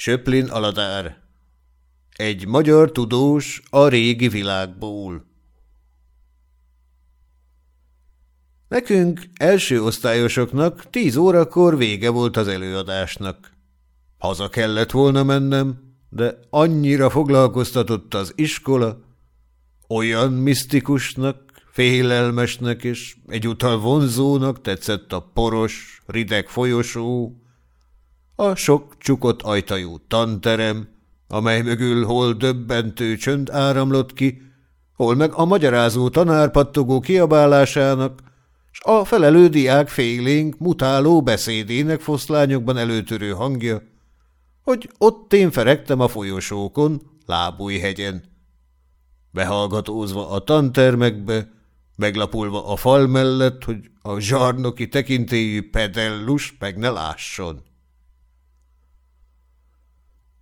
Söplin Aladár. Egy magyar tudós a régi világból. Nekünk, első osztályosoknak tíz órakor vége volt az előadásnak. Haza kellett volna mennem, de annyira foglalkoztatott az iskola, olyan misztikusnak, félelmesnek és egyúttal vonzónak tetszett a poros, rideg folyosó, a sok csukott ajtajú tanterem, amely mögül hol döbbentő csönd áramlott ki, hol meg a magyarázó tanár pattogó kiabálásának, s a felelő diák félénk, mutáló beszédének foszlányokban előtörő hangja, hogy ott én feregtem a folyosókon, lábújhegyen. Behallgatózva a tantermekbe, meglapulva a fal mellett, hogy a zsarnoki tekintélyű pedellus meg ne lásson.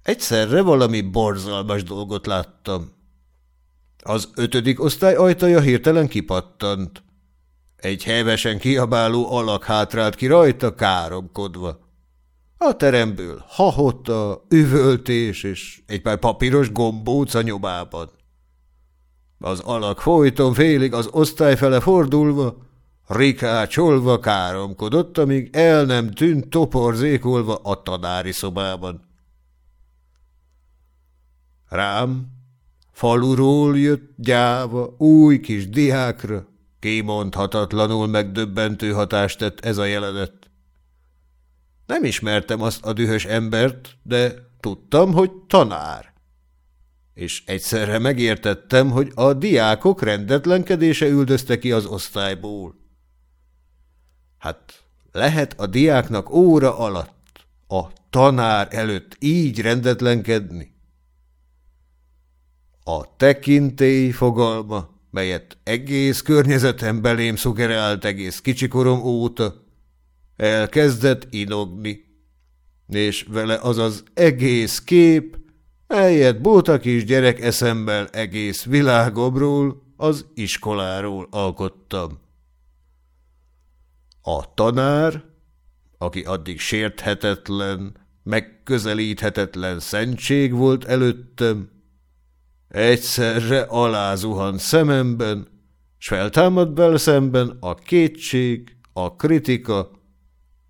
Egyszerre valami borzalmas dolgot láttam. Az ötödik osztály ajtaja hirtelen kipattant. Egy hevesen kiabáló alak hátrált ki rajta káromkodva. A teremből hahota, üvöltés és egy pár papíros gombóc a nyomában. Az alak folyton félig az osztály fele fordulva, rikácsolva káromkodott, amíg el nem tűnt toporzékolva a tanári szobában. Rám faluról jött gyáva, új kis diákra, kimondhatatlanul megdöbbentő hatást tett ez a jelenet. Nem ismertem azt a dühös embert, de tudtam, hogy tanár. És egyszerre megértettem, hogy a diákok rendetlenkedése üldözte ki az osztályból. Hát lehet a diáknak óra alatt a tanár előtt így rendetlenkedni? A tekintély fogalma, melyet egész környezetem belém szugerált egész kicsikorom óta, elkezdett inogni, és vele az az egész kép, melyet bóta kis gyerek eszemben egész világomról, az iskoláról alkottam. A tanár, aki addig sérthetetlen, megközelíthetetlen szentség volt előttem, egyszerre alázuhan szememben, s feltámad vele szemben a kétség, a kritika,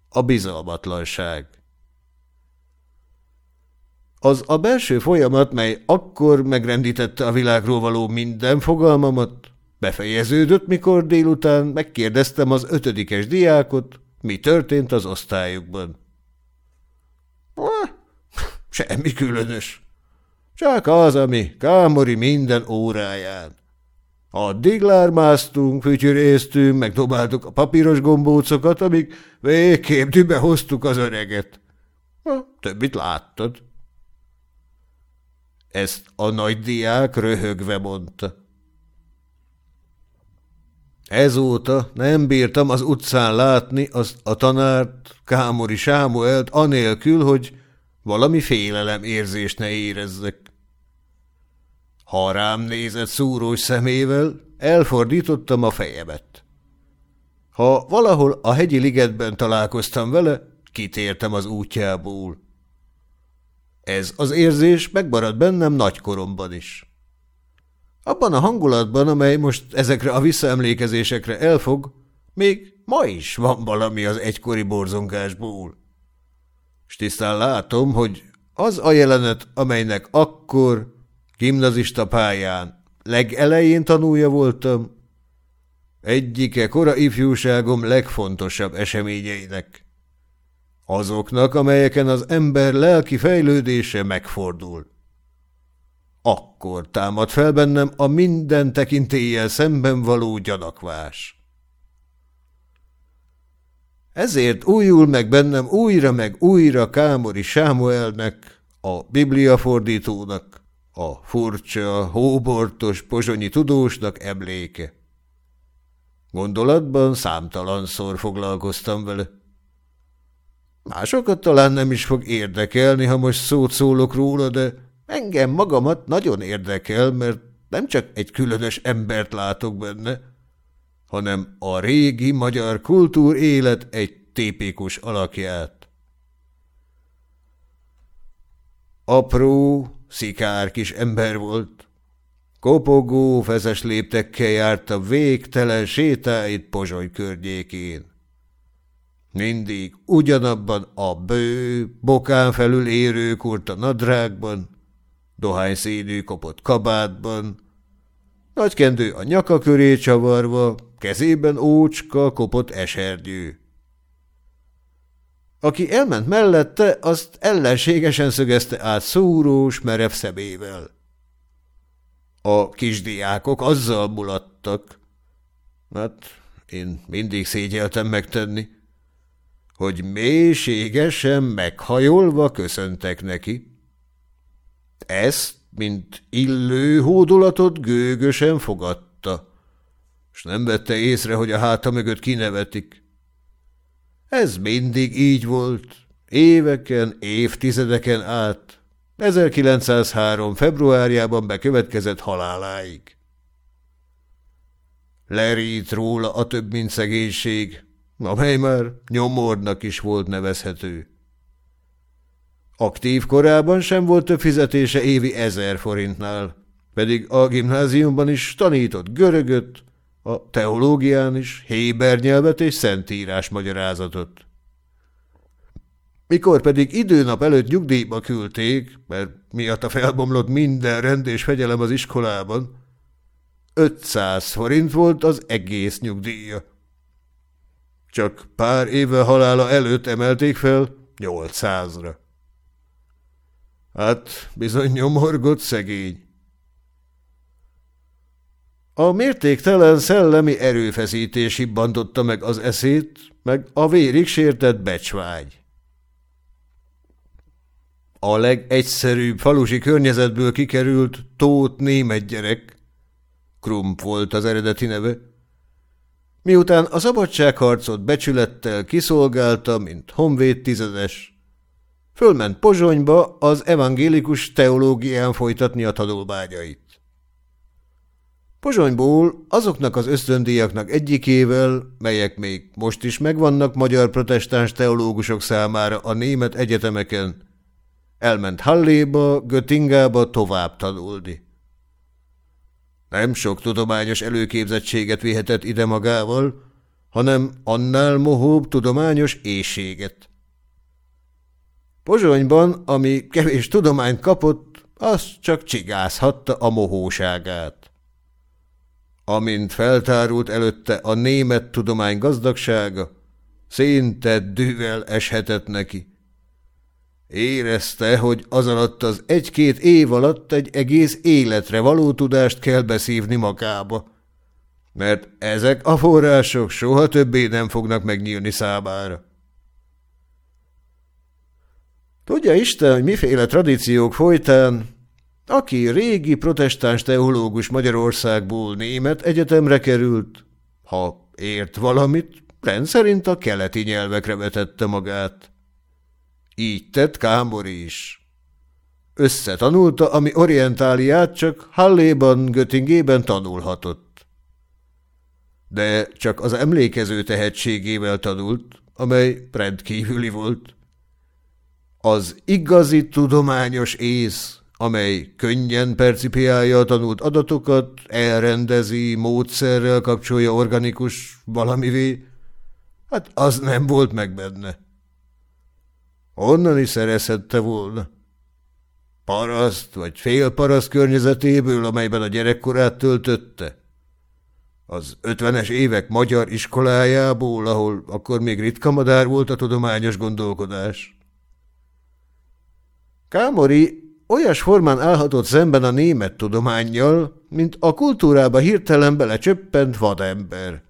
a bizalmatlanság. Az a belső folyamat, mely akkor megrendítette a világról való minden fogalmamat, befejeződött, mikor délután megkérdeztem az ötödikes diákot, mi történt az osztályukban. Semmi különös. Csak az, ami Kámori minden óráján. Addig lármáztunk, fütyüréztünk, megdobáltuk a papíros gombócokat, amíg végképp dübe hoztuk az öreget. Ha, többit láttad. Ezt a nagy diák röhögve mondta. Ezóta nem bírtam az utcán látni azt a tanárt, Kámori Sámuelt, anélkül, hogy valami félelem érzést ne érezzek. Ha rám nézett szúrós szemével, elfordítottam a fejemet. Ha valahol a hegyi ligetben találkoztam vele, kitértem az útjából. Ez az érzés megmaradt bennem nagykoromban is. Abban a hangulatban, amely most ezekre a visszaemlékezésekre elfog, még ma is van valami az egykori borzongásból. S tisztán látom, hogy az a jelenet, amelynek akkor Gimnazista pályán legelején tanulja voltam. Egyike kora ifjúságom legfontosabb eseményeinek. Azoknak, amelyeken az ember lelki fejlődése megfordul. Akkor támad fel bennem a minden tekintéllyel szemben való gyanakvás. Ezért újul meg bennem újra meg újra Kámori Sámuelnek, a bibliafordítónak, a furcsa, hóbortos, pozsonyi tudósnak emléke. Gondolatban számtalanszor foglalkoztam vele. Másokat talán nem is fog érdekelni, ha most szót szólok róla, de engem magamat nagyon érdekel, mert nem csak egy különös embert látok benne, hanem a régi magyar kultúr élet egy tépikus alakját. Apró, szikár kis ember volt. Kopogó, feszes léptekkel járta végtelen sétáit Pozsony környékén. Mindig ugyanabban a bő, bokán felül érő kurta nadrágban, dohány színű kopott kabátban, nagy kendő a nyaka köré csavarva, kezében ócska, kopott esernyő. Aki elment mellette, azt ellenségesen szögezte át szúrós, merev szemével. A kisdiákok azzal mulattak, hát én mindig szégyeltem megtenni, hogy mélységesen meghajolva köszöntek neki. Ezt, mint illő hódolatot gőgösen fogadta, és nem vette észre, hogy a háta mögött kinevetik. Ez mindig így volt, éveken, évtizedeken át, 1903. februárjában bekövetkezett haláláig. Lerít róla a több mint szegénység, amely már nyomornak is volt nevezhető. Aktív korában sem volt több fizetése évi ezer forintnál, pedig a gimnáziumban is tanított görögöt, a teológián is héber nyelvet és szentírás magyarázatot. Mikor pedig időnap előtt nyugdíjba küldték, mert miatt a felbomlott minden rend és fegyelem az iskolában, 500 forint volt az egész nyugdíja. Csak pár éve halála előtt emelték fel 800-ra. Hát bizony nyomorgott szegény. A mértéktelen szellemi erőfeszítés hibbantotta meg az eszét, meg a vérig sértett becsvágy. A legegyszerűbb falusi környezetből kikerült tót német gyerek, Krump volt az eredeti neve, miután a szabadságharcot becsülettel kiszolgálta, mint honvéd tizedes, fölment Pozsonyba az evangélikus teológián folytatni a tanulmányait. Pozsonyból azoknak az ösztöndíjaknak egyikével, melyek még most is megvannak magyar protestáns teológusok számára a német egyetemeken, elment Halléba, Göttingába tovább tanulni. Nem sok tudományos előképzettséget vihetett ide magával, hanem annál mohóbb tudományos éjséget. Pozsonyban, ami kevés tudományt kapott, az csak csigázhatta a mohóságát. Amint feltárult előtte a német tudomány gazdagsága, szinte dűvel eshetett neki. Érezte, hogy az alatt az egy-két év alatt egy egész életre való tudást kell beszívni magába, mert ezek a források soha többé nem fognak megnyílni számára. Tudja Isten, hogy miféle tradíciók folytán, aki régi protestáns teológus Magyarországból német egyetemre került, ha ért valamit, rendszerint a keleti nyelvekre vetette magát. Így tett Kámor is. Összetanulta, ami orientáliát csak Halléban, Göttingében tanulhatott. De csak az emlékező tehetségével tanult, amely rendkívüli volt. Az igazi tudományos ész, amely könnyen percipiálja a tanult adatokat, elrendezi, módszerrel kapcsolja organikus valamivé, hát az nem volt meg benne. Onnan is szerezhette volna. Paraszt vagy félparaszt környezetéből, amelyben a gyerekkorát töltötte. Az ötvenes évek magyar iskolájából, ahol akkor még ritka madár volt a tudományos gondolkodás. Kámori olyas formán állhatott szemben a német tudományjal, mint a kultúrába hirtelen belecsöppent vadember.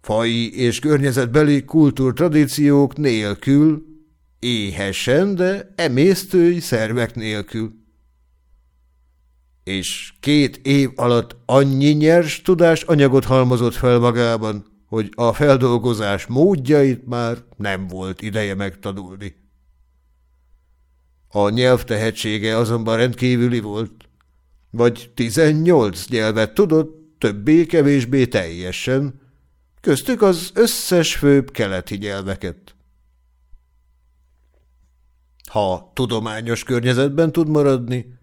Fai és környezetbeli kultúrtradíciók nélkül éhesen, de emésztői szervek nélkül. És két év alatt annyi nyers tudás anyagot halmozott fel magában, hogy a feldolgozás módjait már nem volt ideje megtanulni. A nyelv tehetsége azonban rendkívüli volt, vagy tizennyolc nyelvet tudott, többé-kevésbé teljesen, köztük az összes főbb keleti nyelveket. Ha tudományos környezetben tud maradni,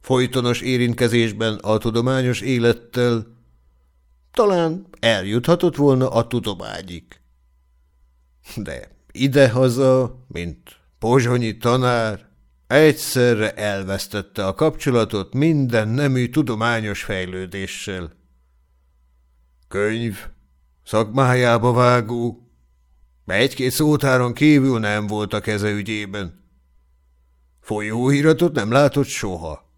folytonos érintkezésben a tudományos élettel, talán eljuthatott volna a tudományig. De idehaza, mint pozsonyi tanár, egyszerre elvesztette a kapcsolatot minden nemű tudományos fejlődéssel. Könyv, szakmájába vágó, egy-két szótáron kívül nem volt a keze ügyében. Folyóiratot nem látott soha.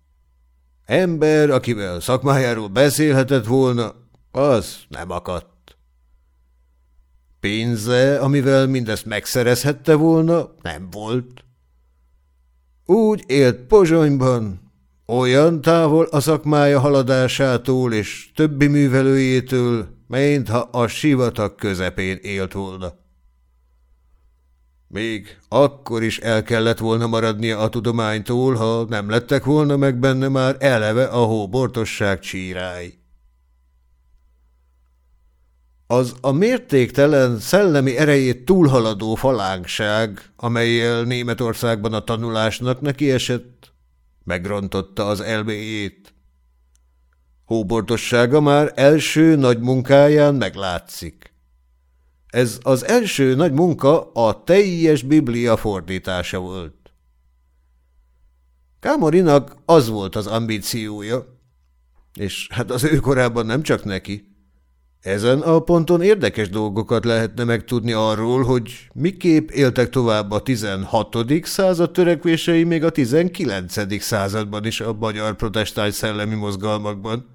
Ember, akivel szakmájáról beszélhetett volna, az nem akadt. Pénze, amivel mindezt megszerezhette volna, nem volt. Úgy élt Pozsonyban, olyan távol a szakmája haladásától és többi művelőjétől, mintha a sivatag közepén élt volna. Még akkor is el kellett volna maradnia a tudománytól, ha nem lettek volna meg benne már eleve a hóbortosság csírái. Az a mértéktelen szellemi erejét túlhaladó falánkság, amelyel Németországban a tanulásnak nekiesett, megrontotta az elméjét. Hóbortossága már első nagy munkáján meglátszik. Ez az első nagy munka a teljes Biblia fordítása volt. Kámorinak az volt az ambíciója, és hát az ő korában nem csak neki, ezen a ponton érdekes dolgokat lehetne megtudni arról, hogy miképp éltek tovább a 16. század törekvései még a 19. században is a magyar protestáns szellemi mozgalmakban.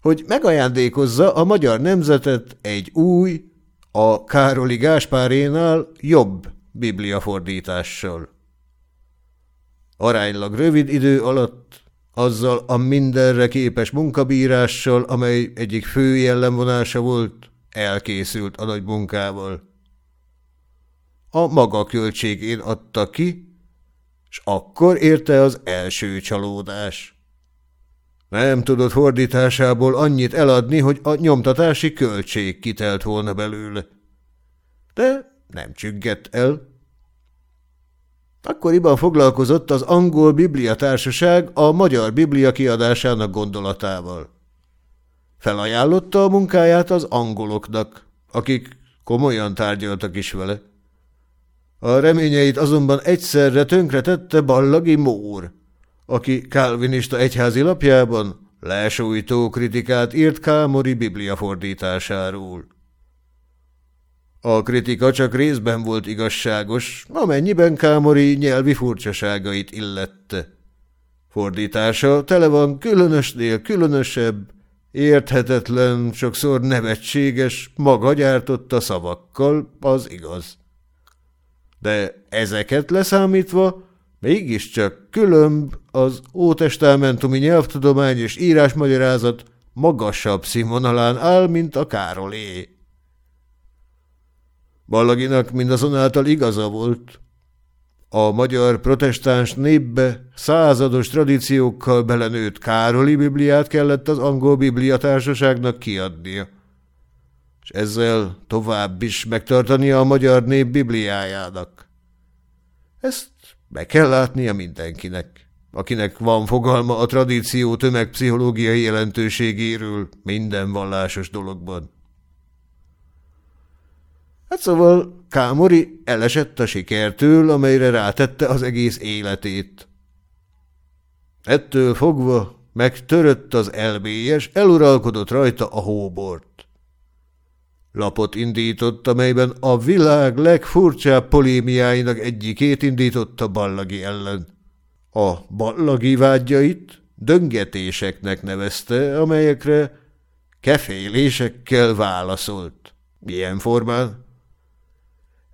Hogy megajándékozza a magyar nemzetet egy új, a Károli Gáspárénál jobb bibliafordítással. Aránylag rövid idő alatt azzal a mindenre képes munkabírással, amely egyik fő jellemvonása volt, elkészült a nagy munkával. A maga költségén adta ki, és akkor érte az első csalódás. Nem tudott fordításából annyit eladni, hogy a nyomtatási költség kitelt volna belőle. De nem csüggett el. Akkoriban foglalkozott az angol biblia társaság a magyar biblia kiadásának gondolatával. Felajánlotta a munkáját az angoloknak, akik komolyan tárgyaltak is vele. A reményeit azonban egyszerre tönkretette Ballagi Mór, aki kálvinista egyházi lapjában lesújtó kritikát írt Kámori biblia fordításáról. A kritika csak részben volt igazságos, amennyiben Kámori nyelvi furcsaságait illette. Fordítása tele van különösnél különösebb, érthetetlen, sokszor nevetséges, maga gyártotta szavakkal, az igaz. De ezeket leszámítva, mégiscsak különb az ótestálmentumi nyelvtudomány és írásmagyarázat magasabb színvonalán áll, mint a Károlé. Ballaginak mindazonáltal igaza volt. A magyar protestáns népbe százados tradíciókkal belenőtt Károli Bibliát kellett az angol bibliatársaságnak kiadnia, és ezzel tovább is megtartania a magyar nép Bibliájának. Ezt be kell látnia mindenkinek, akinek van fogalma a tradíció tömegpszichológiai jelentőségéről minden vallásos dologban. Hát szóval Kámori elesett a sikertől, amelyre rátette az egész életét. Ettől fogva megtörött az elbélyes, eluralkodott rajta a hóbort. Lapot indított, amelyben a világ legfurcsább polémiáinak egyikét indította Ballagi ellen. A Ballagi vágyait döngetéseknek nevezte, amelyekre kefélésekkel válaszolt. Milyen formán?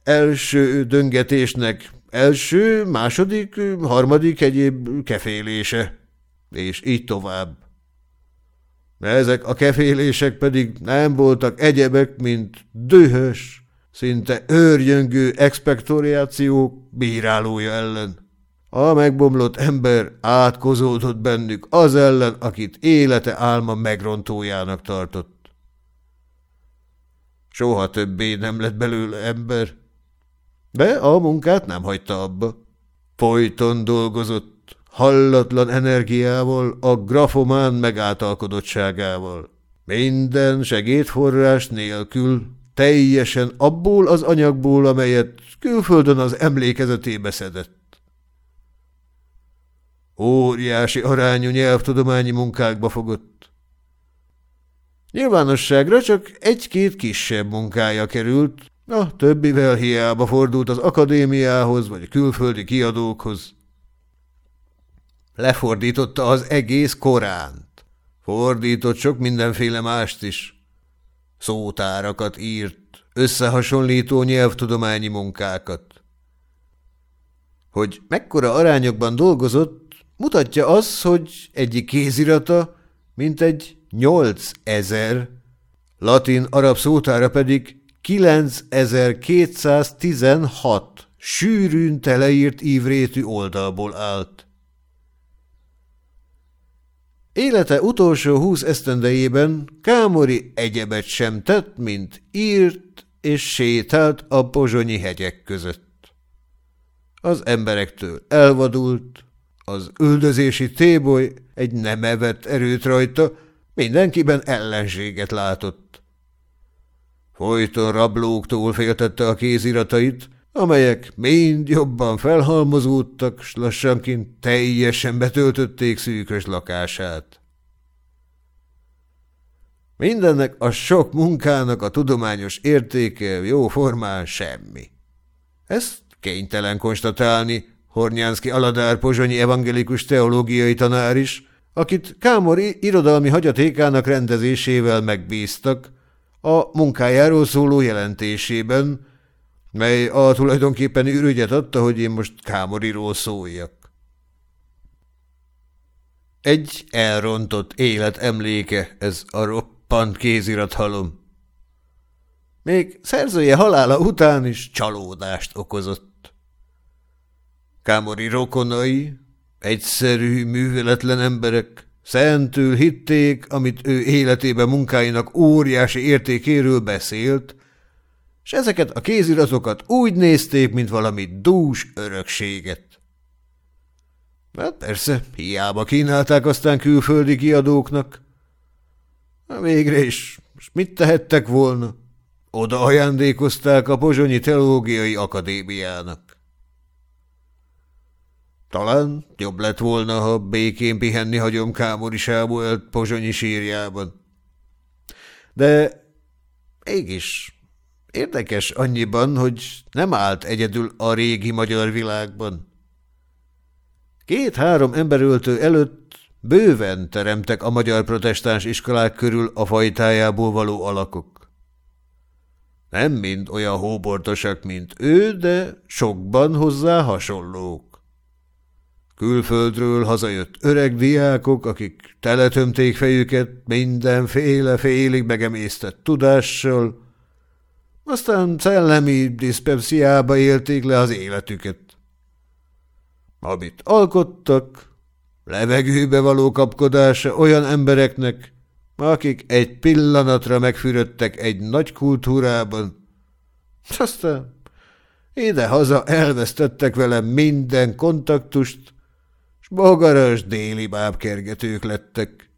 Első döngetésnek első, második, harmadik egyéb kefélése, és így tovább. Ezek a kefélések pedig nem voltak egyebek, mint dühös, szinte őrjöngő expektoriációk bírálója ellen. A megbomlott ember átkozódott bennük az ellen, akit élete álma megrontójának tartott. Soha többé nem lett belőle ember, De a munkát nem hagyta abba. Folyton dolgozott, hallatlan energiával, a grafomán megáltalkodottságával. Minden segédforrás nélkül, teljesen abból az anyagból, amelyet külföldön az emlékezetébe szedett. Óriási arányú nyelvtudományi munkákba fogott. Nyilvánosságra csak egy-két kisebb munkája került, a többivel hiába fordult az akadémiához vagy a külföldi kiadókhoz. Lefordította az egész Koránt. Fordított sok mindenféle mást is. Szótárakat írt, összehasonlító nyelvtudományi munkákat. Hogy mekkora arányokban dolgozott, mutatja az, hogy egyik kézirata mint egy 8000, latin-arab szótára pedig 9216 sűrűn teleírt ívrétű oldalból állt. Élete utolsó húsz esztendejében Kámori egyebet sem tett, mint írt és sétált a pozsonyi hegyek között. Az emberektől elvadult, az üldözési téboly egy nem evett erőt rajta, mindenkiben ellenséget látott. Folyton rablóktól féltette a kéziratait, amelyek mind jobban felhalmozódtak, s lassanként teljesen betöltötték szűkös lakását. Mindennek a sok munkának a tudományos értéke jóformán semmi. Ezt kénytelen konstatálni Hornyánszki Aladár pozsonyi evangélikus teológiai tanár is, akit Kámor irodalmi hagyatékának rendezésével megbíztak a munkájáról szóló jelentésében, mely a tulajdonképpen ürügyet adta, hogy én most Kámoriról szóljak. Egy elrontott élet emléke ez a roppant kézirathalom. Még szerzője halála után is csalódást okozott. Kámori rokonai, egyszerű, műveletlen emberek, szentül hitték, amit ő életében munkáinak óriási értékéről beszélt, és ezeket a kéziratokat úgy nézték, mint valami dús örökséget. Hát persze, hiába kínálták aztán külföldi kiadóknak. Na végre is, és mit tehettek volna? Oda ajándékozták a Pozsonyi Teológiai Akadémiának. Talán jobb lett volna, ha békén pihenni hagyom Kámori Sámuelt Pozsonyi sírjában. De mégis érdekes annyiban, hogy nem állt egyedül a régi magyar világban. Két-három emberöltő előtt bőven teremtek a magyar protestáns iskolák körül a fajtájából való alakok. Nem mind olyan hóbortosak, mint ő, de sokban hozzá hasonlók. Külföldről hazajött öreg diákok, akik teletömték fejüket mindenféle félig megemésztett tudással, aztán szellemi diszpepsziába élték le az életüket. Amit alkottak, levegőbe való kapkodása olyan embereknek, akik egy pillanatra megfürödtek egy nagy kultúrában, aztán ide-haza elvesztettek vele minden kontaktust, s bogaras déli bábkergetők lettek.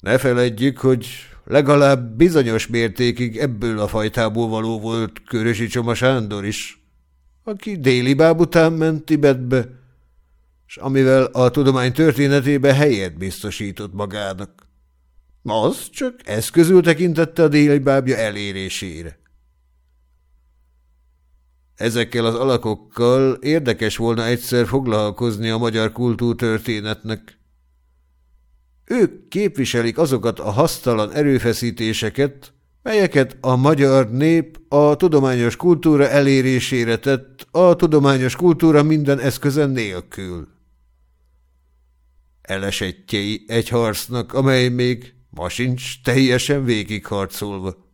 Ne feledjük, hogy legalább bizonyos mértékig ebből a fajtából való volt Körösi Csoma Sándor is, aki déli báb után ment Tibetbe, s amivel a tudomány történetébe helyet biztosított magának. Az csak eszközül tekintette a déli bábja elérésére. Ezekkel az alakokkal érdekes volna egyszer foglalkozni a magyar kultúrtörténetnek. Ők képviselik azokat a hasztalan erőfeszítéseket, melyeket a magyar nép a tudományos kultúra elérésére tett a tudományos kultúra minden eszközen nélkül. Elesettjei egy harcnak, amely még ma sincs teljesen végigharcolva.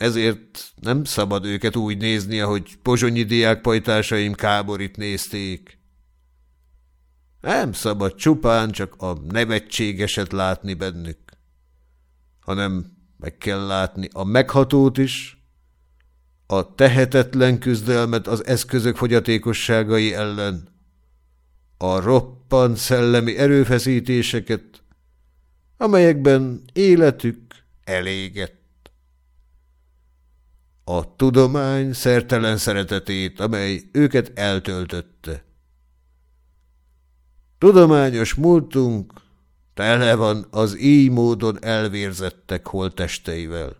Ezért nem szabad őket úgy nézni, ahogy pozsonyi diákpajtásaim káborit nézték. Nem szabad csupán csak a nevetségeset látni bennük, hanem meg kell látni a meghatót is, a tehetetlen küzdelmet az eszközök fogyatékosságai ellen, a roppant szellemi erőfeszítéseket, amelyekben életük elégett. A tudomány szertelen szeretetét, amely őket eltöltötte. Tudományos múltunk tele van az így módon elvérzettek holtesteivel.